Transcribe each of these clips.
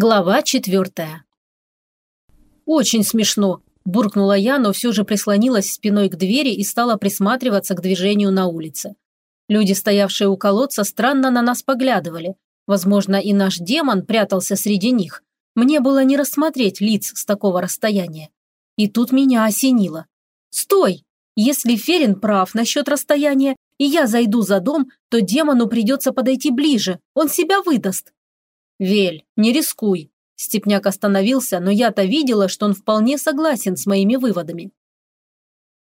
Глава четвертая. «Очень смешно», – буркнула я, но все же прислонилась спиной к двери и стала присматриваться к движению на улице. Люди, стоявшие у колодца, странно на нас поглядывали. Возможно, и наш демон прятался среди них. Мне было не рассмотреть лиц с такого расстояния. И тут меня осенило. «Стой! Если Ферин прав насчет расстояния, и я зайду за дом, то демону придется подойти ближе, он себя выдаст». «Вель, не рискуй». Степняк остановился, но я-то видела, что он вполне согласен с моими выводами.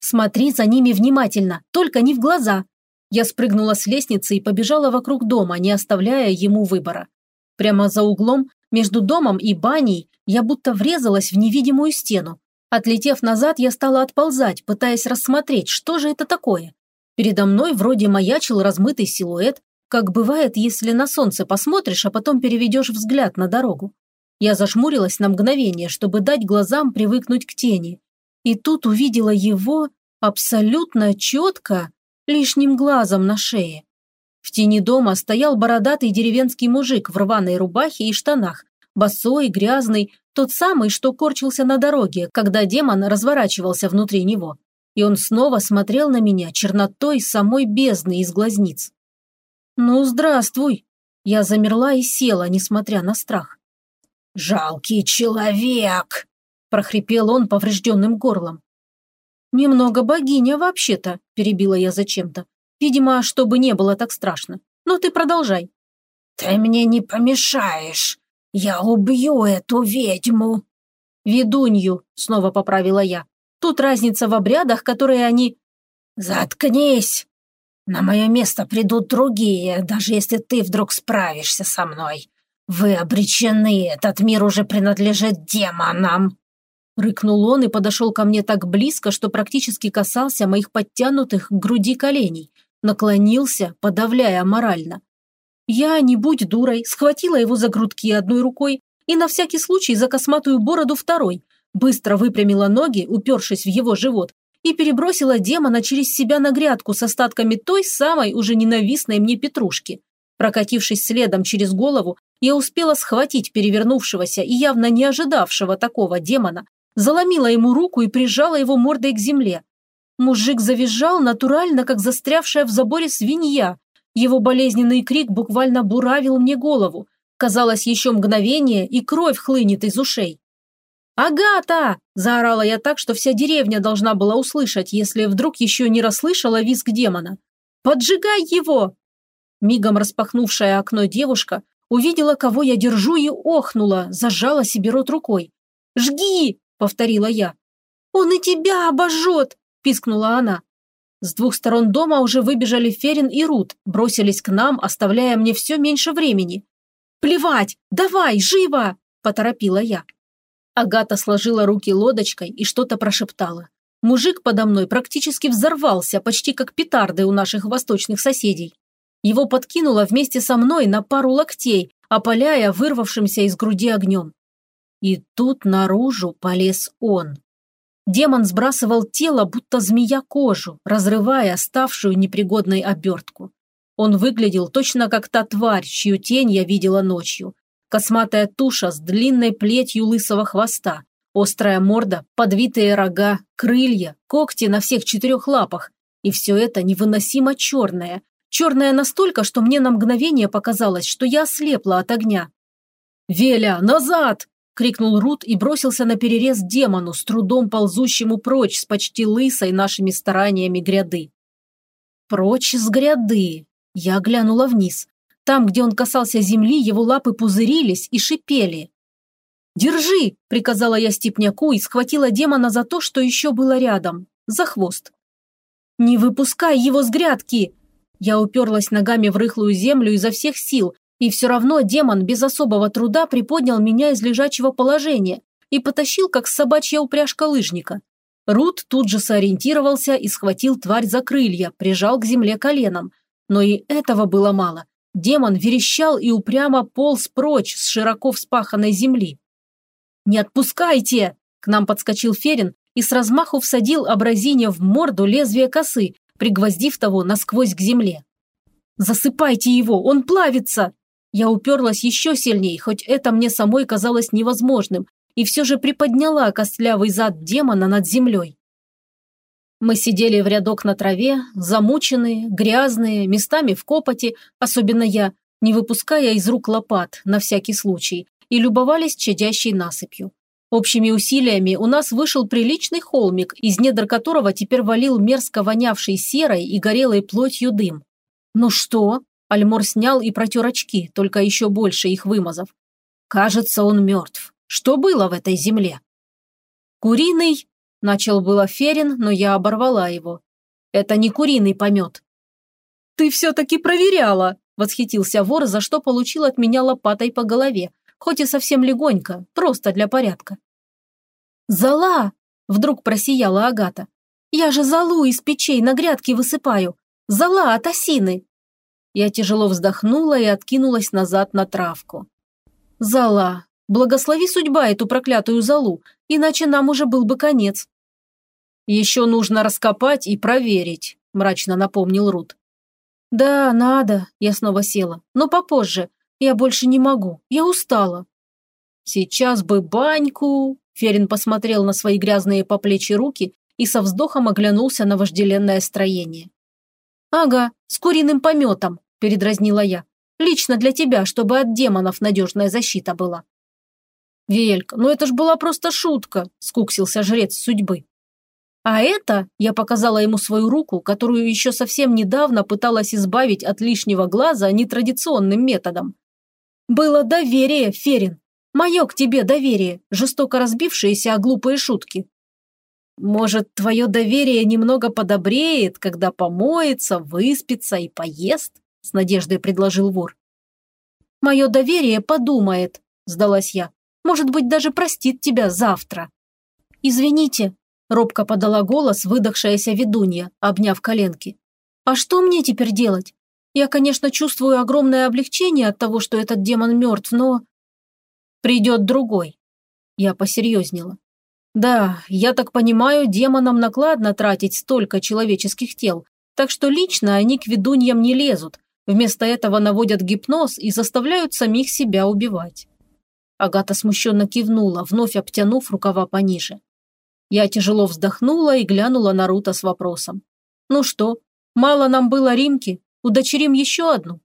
«Смотри за ними внимательно, только не в глаза». Я спрыгнула с лестницы и побежала вокруг дома, не оставляя ему выбора. Прямо за углом, между домом и баней, я будто врезалась в невидимую стену. Отлетев назад, я стала отползать, пытаясь рассмотреть, что же это такое. Передо мной вроде маячил размытый силуэт, как бывает, если на солнце посмотришь, а потом переведешь взгляд на дорогу. Я зажмурилась на мгновение, чтобы дать глазам привыкнуть к тени. И тут увидела его абсолютно четко, лишним глазом на шее. В тени дома стоял бородатый деревенский мужик в рваной рубахе и штанах, босой, грязный, тот самый, что корчился на дороге, когда демон разворачивался внутри него. И он снова смотрел на меня чернотой самой бездны из глазниц. «Ну, здравствуй!» Я замерла и села, несмотря на страх. «Жалкий человек!» – прохрипел он поврежденным горлом. «Немного богиня вообще-то», – перебила я зачем-то. «Видимо, чтобы не было так страшно. Но ты продолжай». «Ты мне не помешаешь. Я убью эту ведьму». «Ведунью», – снова поправила я. «Тут разница в обрядах, которые они...» «Заткнись!» На мое место придут другие, даже если ты вдруг справишься со мной. Вы обречены, этот мир уже принадлежит демонам!» Рыкнул он и подошел ко мне так близко, что практически касался моих подтянутых к груди коленей. Наклонился, подавляя морально. Я, не будь дурой, схватила его за грудки одной рукой и на всякий случай за косматую бороду второй, быстро выпрямила ноги, упершись в его живот, и перебросила демона через себя на грядку с остатками той самой уже ненавистной мне петрушки. Прокатившись следом через голову, я успела схватить перевернувшегося и явно не ожидавшего такого демона, заломила ему руку и прижала его мордой к земле. Мужик завизжал натурально, как застрявшая в заборе свинья. Его болезненный крик буквально буравил мне голову. Казалось, еще мгновение, и кровь хлынет из ушей. «Агата!» – заорала я так, что вся деревня должна была услышать, если вдруг еще не расслышала визг демона. «Поджигай его!» Мигом распахнувшая окно девушка увидела, кого я держу, и охнула, зажала себе рот рукой. «Жги!» – повторила я. «Он и тебя обожжет!» – пискнула она. С двух сторон дома уже выбежали Ферин и Рут, бросились к нам, оставляя мне все меньше времени. «Плевать! Давай, живо!» – поторопила я. Агата сложила руки лодочкой и что-то прошептала. Мужик подо мной практически взорвался, почти как петарды у наших восточных соседей. Его подкинуло вместе со мной на пару локтей, опаляя вырвавшимся из груди огнем. И тут наружу полез он. Демон сбрасывал тело, будто змея кожу, разрывая ставшую непригодной обертку. Он выглядел точно как та тварь, чью тень я видела ночью, Косматая туша с длинной плетью лысого хвоста, острая морда, подвитые рога, крылья, когти на всех четырех лапах. И все это невыносимо черное. Черное настолько, что мне на мгновение показалось, что я ослепла от огня. «Веля, назад!» – крикнул Рут и бросился на перерез демону, с трудом ползущему прочь с почти лысой нашими стараниями гряды. Прочь с гряды. Я глянула вниз. Там, где он касался земли, его лапы пузырились и шипели. «Держи!» – приказала я степняку и схватила демона за то, что еще было рядом, за хвост. «Не выпускай его с грядки!» Я уперлась ногами в рыхлую землю изо всех сил, и все равно демон без особого труда приподнял меня из лежачего положения и потащил, как собачья упряжка лыжника. Рут тут же сориентировался и схватил тварь за крылья, прижал к земле коленом. Но и этого было мало. Демон верещал и упрямо полз прочь с широко вспаханной земли. «Не отпускайте!» К нам подскочил Ферин и с размаху всадил абразине в морду лезвие косы, пригвоздив того насквозь к земле. «Засыпайте его, он плавится!» Я уперлась еще сильнее, хоть это мне самой казалось невозможным, и все же приподняла костлявый зад демона над землей. Мы сидели в рядок на траве, замученные, грязные, местами в копоти, особенно я, не выпуская из рук лопат на всякий случай, и любовались чадящей насыпью. Общими усилиями у нас вышел приличный холмик, из недр которого теперь валил мерзко вонявший серой и горелой плотью дым. «Ну что?» – Альмор снял и протер очки, только еще больше их вымазав. «Кажется, он мертв. Что было в этой земле?» «Куриный?» – начал было Ферин, но я оборвала его. «Это не куриный помет». «Ты все-таки проверяла!» – восхитился вор, за что получил от меня лопатой по голове, хоть и совсем легонько, просто для порядка. «Зола!» – вдруг просияла Агата. «Я же золу из печей на грядки высыпаю! Зола от осины!» Я тяжело вздохнула и откинулась назад на травку. «Зола! Благослови судьба эту проклятую золу, иначе нам уже был бы конец». «Еще нужно раскопать и проверить», – мрачно напомнил Рут. «Да, надо», – я снова села, – «но попозже. Я больше не могу. Я устала». «Сейчас бы баньку...» Ферин посмотрел на свои грязные по плечи руки и со вздохом оглянулся на вожделенное строение. «Ага, с куриным пометом», – передразнила я. «Лично для тебя, чтобы от демонов надежная защита была». «Велька, ну это ж была просто шутка», – скуксился жрец судьбы. А это, я показала ему свою руку, которую еще совсем недавно пыталась избавить от лишнего глаза нетрадиционным методом. Было доверие, Ферин. Мое к тебе доверие, жестоко разбившееся о глупые шутки. Может, твое доверие немного подобреет, когда помоется, выспится и поест? С надеждой предложил вор. Мое доверие подумает, сдалась я. Может быть, даже простит тебя завтра. Извините, робко подала голос выдохшаяся ведунья, обняв коленки. А что мне теперь делать? Я, конечно, чувствую огромное облегчение от того, что этот демон мертв, но... Придет другой. Я посерьезнела. Да, я так понимаю, демонам накладно тратить столько человеческих тел, так что лично они к ведуньям не лезут, вместо этого наводят гипноз и заставляют самих себя убивать. Агата смущенно кивнула, вновь обтянув рукава пониже. Я тяжело вздохнула и глянула на Рута с вопросом. «Ну что, мало нам было Римки? Удочерим еще одну?»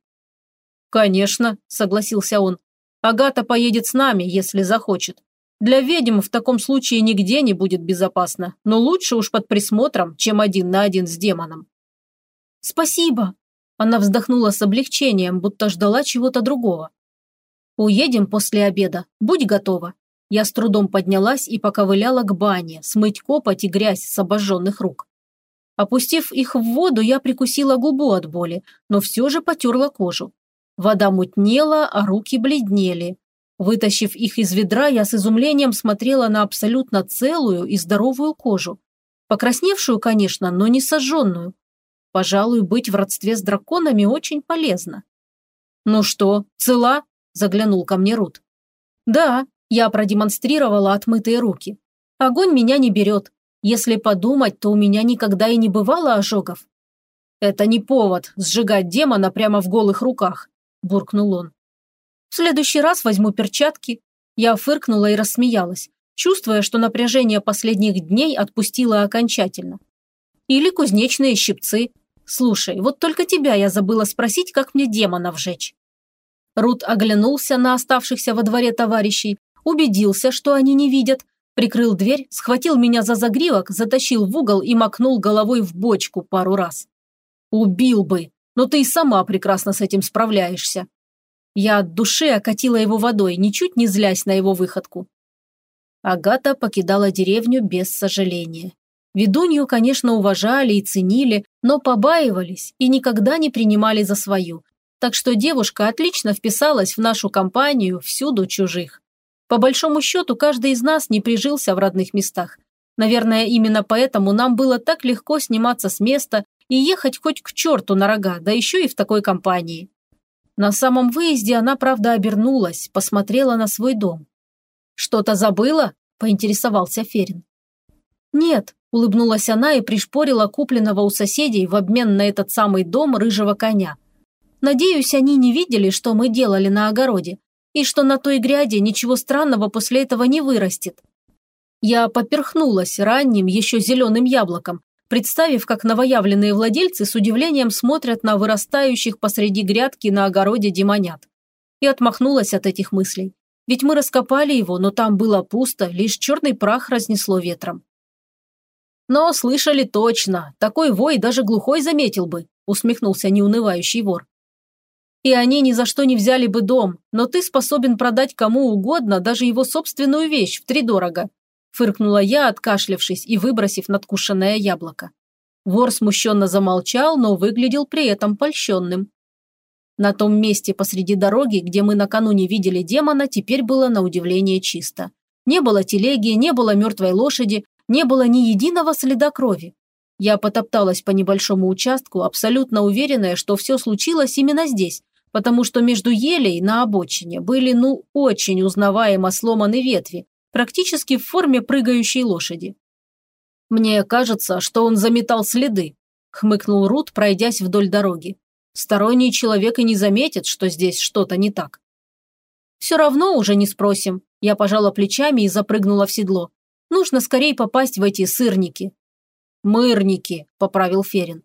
«Конечно», – согласился он. «Агата поедет с нами, если захочет. Для ведьм в таком случае нигде не будет безопасно, но лучше уж под присмотром, чем один на один с демоном». «Спасибо!» Она вздохнула с облегчением, будто ждала чего-то другого. «Уедем после обеда. Будь готова». Я с трудом поднялась и поковыляла к бане, смыть копоть и грязь с обожженных рук. Опустив их в воду, я прикусила губу от боли, но все же потерла кожу. Вода мутнела, а руки бледнели. Вытащив их из ведра, я с изумлением смотрела на абсолютно целую и здоровую кожу. Покрасневшую, конечно, но не сожженную. Пожалуй, быть в родстве с драконами очень полезно. «Ну что, цела?» – заглянул ко мне Рут. «Да», – я продемонстрировала отмытые руки. «Огонь меня не берет, если подумать, то у меня никогда и не бывало ожогов. Это не повод сжигать демона прямо в голых руках, буркнул он. В следующий раз возьму перчатки. Я фыркнула и рассмеялась, чувствуя, что напряжение последних дней отпустило окончательно. Или кузнечные щипцы. Слушай, вот только тебя я забыла спросить, как мне демона вжечь. Рут оглянулся на оставшихся во дворе товарищей, убедился, что они не видят, Прикрыл дверь, схватил меня за загривок, затащил в угол и макнул головой в бочку пару раз. «Убил бы, но ты и сама прекрасно с этим справляешься». Я от души окатила его водой, ничуть не злясь на его выходку. Агата покидала деревню без сожаления. Ведунью, конечно, уважали и ценили, но побаивались и никогда не принимали за свою. Так что девушка отлично вписалась в нашу компанию всюду чужих. По большому счету, каждый из нас не прижился в родных местах. Наверное, именно поэтому нам было так легко сниматься с места и ехать хоть к черту на рога, да еще и в такой компании. На самом выезде она, правда, обернулась, посмотрела на свой дом. «Что-то забыла?» – поинтересовался Ферин. «Нет», – улыбнулась она и пришпорила купленного у соседей в обмен на этот самый дом рыжего коня. Надеюсь, они не видели, что мы делали на огороде, и что на той гряде ничего странного после этого не вырастет. Я поперхнулась ранним, еще зеленым яблоком, представив, как новоявленные владельцы с удивлением смотрят на вырастающих посреди грядки на огороде демонят. И отмахнулась от этих мыслей. Ведь мы раскопали его, но там было пусто, лишь черный прах разнесло ветром. «Но слышали точно, такой вой даже глухой заметил бы», усмехнулся неунывающий вор. «И они ни за что не взяли бы дом, но ты способен продать кому угодно даже его собственную вещь втридорого», фыркнула я, откашлявшись и выбросив надкушенное яблоко. Вор смущенно замолчал, но выглядел при этом польщенным. На том месте посреди дороги, где мы накануне видели демона, теперь было на удивление чисто. Не было телеги, не было мертвой лошади, не было ни единого следа крови. Я потопталась по небольшому участку, абсолютно уверенная, что все случилось именно здесь, потому что между елей на обочине были, ну, очень узнаваемо сломаны ветви, практически в форме прыгающей лошади. «Мне кажется, что он заметал следы», – хмыкнул Рут, пройдясь вдоль дороги. «Сторонний человек и не заметит, что здесь что-то не так». «Все равно уже не спросим», – я пожала плечами и запрыгнула в седло. «Нужно скорее попасть в эти сырники». «Мырники», – поправил Ферин.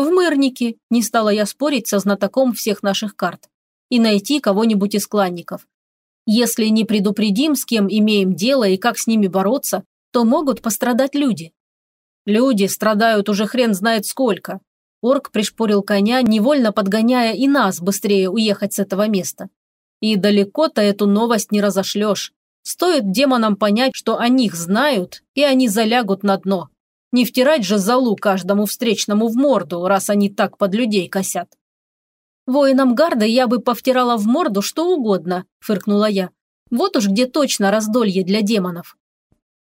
«В мырники», – не стала я спорить со знатоком всех наших карт. «И найти кого-нибудь из кланников. Если не предупредим, с кем имеем дело и как с ними бороться, то могут пострадать люди. Люди страдают уже хрен знает сколько. Орк пришпорил коня, невольно подгоняя и нас быстрее уехать с этого места. И далеко-то эту новость не разошлешь. Стоит демонам понять, что о них знают, и они залягут на дно. Не втирать же залу каждому встречному в морду, раз они так под людей косят. «Воинам гарда я бы повтирала в морду что угодно», – фыркнула я. «Вот уж где точно раздолье для демонов».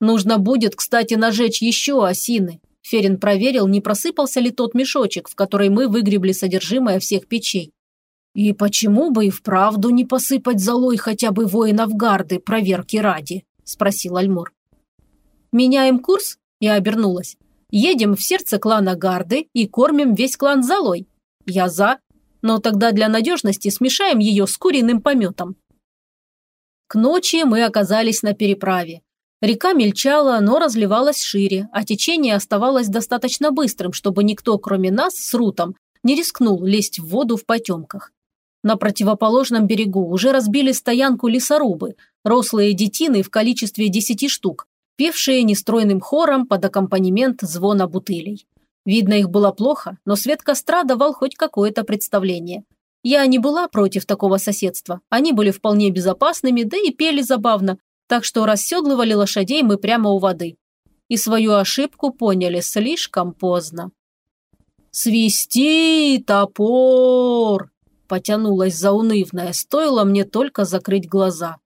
«Нужно будет, кстати, нажечь еще осины». Ферин проверил, не просыпался ли тот мешочек, в который мы выгребли содержимое всех печей. «И почему бы и вправду не посыпать золой хотя бы воинов гарды проверки ради?» – спросил Альмор. «Меняем курс?» – я обернулась. «Едем в сердце клана гарды и кормим весь клан золой. Я за, но тогда для надежности смешаем ее с куриным пометом. К ночи мы оказались на переправе. Река мельчала, но разливалась шире, а течение оставалось достаточно быстрым, чтобы никто, кроме нас с Рутом, не рискнул лезть в воду в потемках. На противоположном берегу уже разбили стоянку лесорубы, рослые детины в количестве десяти штук, певшие нестройным хором под аккомпанемент звона бутылей. Видно, их было плохо, но свет костра давал хоть какое-то представление. Я не была против такого соседства, они были вполне безопасными, да и пели забавно, так что расседлывали лошадей мы прямо у воды. И свою ошибку поняли слишком поздно. «Свисти, топор!» – потянулась заунывная, стоило мне только закрыть глаза.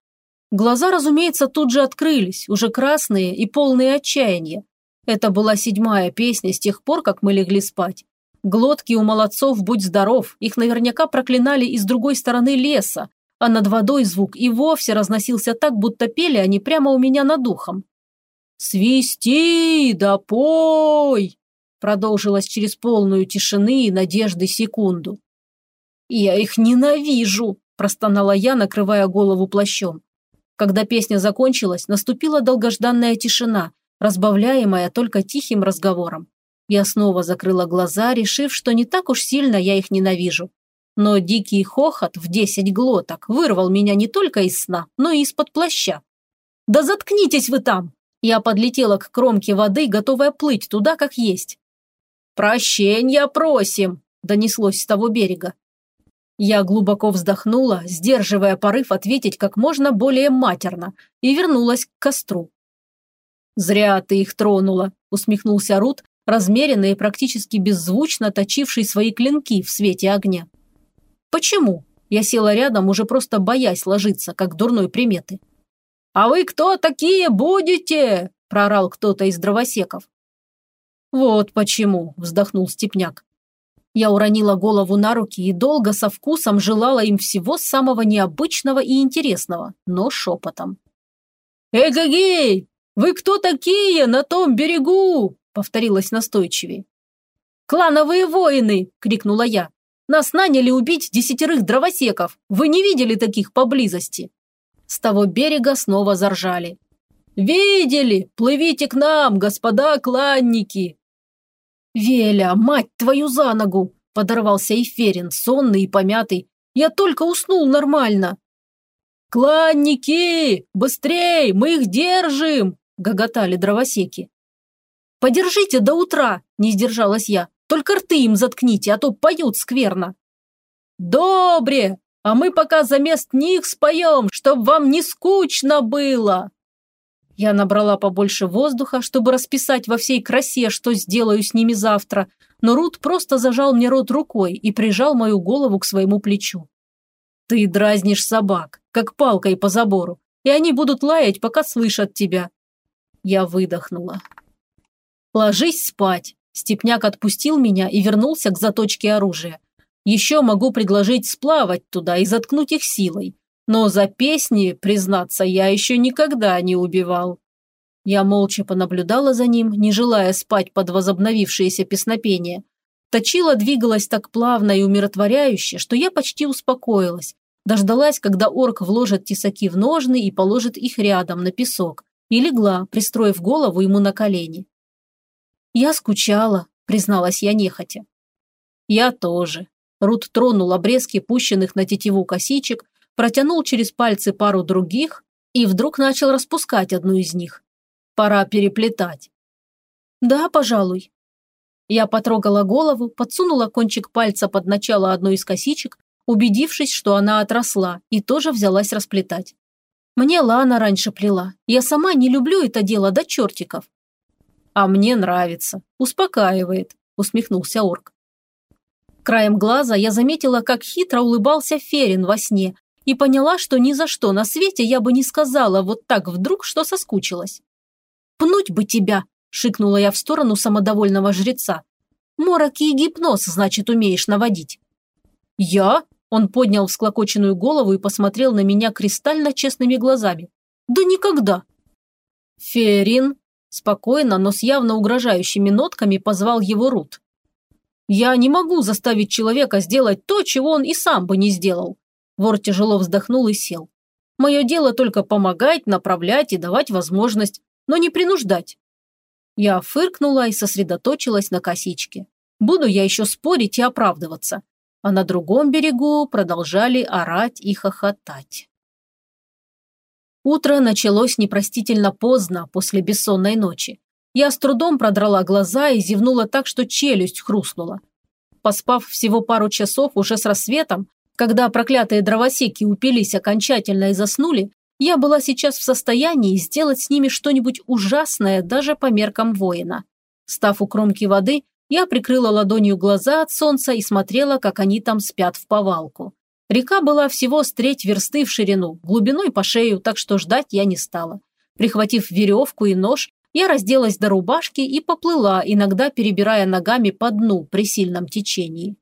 Глаза, разумеется, тут же открылись, уже красные и полные отчаяния. Это была седьмая песня с тех пор, как мы легли спать. Глотки у молодцов будь здоров, их наверняка проклинали из другой стороны леса, а над водой звук и вовсе разносился так, будто пели они прямо у меня над ухом. «Свисти, да пой!» продолжилось через полную тишины и надежды секунду. «Я их ненавижу!» – простонала я, накрывая голову плащом. Когда песня закончилась, наступила долгожданная тишина, разбавляемая только тихим разговором. Я снова закрыла глаза, решив, что не так уж сильно я их ненавижу. Но дикий хохот в десять глоток вырвал меня не только из сна, но и из-под плаща. «Да заткнитесь вы там!» Я подлетела к кромке воды, готовая плыть туда, как есть. «Прощения просим!» – донеслось с того берега. Я глубоко вздохнула, сдерживая порыв ответить как можно более матерно, и вернулась к костру. «Зря ты их тронула», – усмехнулся Рут, размеренно и практически беззвучно точивший свои клинки в свете огня. «Почему?» – я села рядом, уже просто боясь ложиться, как дурной приметы. «А вы кто такие будете?» – прорал кто-то из дровосеков. «Вот почему», – вздохнул Степняк. Я уронила голову на руки и долго со вкусом желала им всего самого необычного и интересного, но шепотом. «Эгегей! «Вы кто такие на том берегу?» – повторилось настойчивее. «Клановые воины!» – крикнула я. Нас наняли убить десятерых дровосеков. Вы не видели таких поблизости?» С того берега снова заржали. «Видели! Плывите к нам, господа кланники!» «Веля, мать твою за ногу!» – подорвался Эферин, сонный и помятый. «Я только уснул нормально!» «Кланники! Быстрей! Мы их держим!» – гоготали дровосеки. «Подержите до утра!» – не сдержалась я. «Только рты им заткните, а то поют скверно!» «Добре! А мы пока за мест них споем, чтоб вам не скучно было!» Я набрала побольше воздуха, чтобы расписать во всей красе, что сделаю с ними завтра, но Рут просто зажал мне рот рукой и прижал мою голову к своему плечу. «Ты дразнишь собак, как палкой по забору, и они будут лаять, пока слышат тебя». Я выдохнула. «Ложись спать». Степняк отпустил меня и вернулся к заточке оружия. Еще могу предложить сплавать туда и заткнуть их силой. Но за песни, признаться, я еще никогда не убивал. Я молча понаблюдала за ним, не желая спать под возобновившееся песнопение. Точила двигалась так плавно и умиротворяюще, что я почти успокоилась. Дождалась, когда орк вложит тесаки в ножны и положит их рядом на песок, и легла, пристроив голову ему на колени. «Я скучала», – призналась я нехотя. «Я тоже», Рут тронул обрезки пущенных на тетиву косичек, протянул через пальцы пару других и вдруг начал распускать одну из них. Пора переплетать. «Да, пожалуй». Я потрогала голову, подсунула кончик пальца под начало одной из косичек, убедившись, что она отросла, и тоже взялась расплетать. Мне Лана раньше плела. Я сама не люблю это дело до чертиков. А мне нравится. Успокаивает, усмехнулся орк. Краем глаза я заметила, как хитро улыбался Ферин во сне и поняла, что ни за что на свете я бы не сказала вот так вдруг, что соскучилась. «Пнуть бы тебя!» – шикнула я в сторону самодовольного жреца. «Мороки и гипноз, значит, умеешь наводить». «Я?» – он поднял всклокоченную голову и посмотрел на меня кристально честными глазами. «Да никогда!» «Ферин!» – спокойно, но с явно угрожающими нотками позвал его Рут. Я не могу заставить человека сделать то, чего он и сам бы не сделал. Вор тяжело вздохнул и сел. Мое дело только помогать, направлять и давать возможность, но не принуждать. Я фыркнула и сосредоточилась на косичке. Буду я еще спорить и оправдываться. А на другом берегу продолжали орать и хохотать. Утро началось непростительно поздно после бессонной ночи. Я с трудом продрала глаза и зевнула так, что челюсть хрустнула. Поспав всего пару часов уже с рассветом, когда проклятые дровосеки упились окончательно и заснули, я была сейчас в состоянии сделать с ними что-нибудь ужасное даже по меркам воина. Став у кромки воды, я прикрыла ладонью глаза от солнца и смотрела, как они там спят в повалку. Река была всего с треть версты в ширину, глубиной по шею, так что ждать я не стала. Прихватив веревку и нож, я разделась до рубашки и поплыла, иногда перебирая ногами по дну при сильном течении.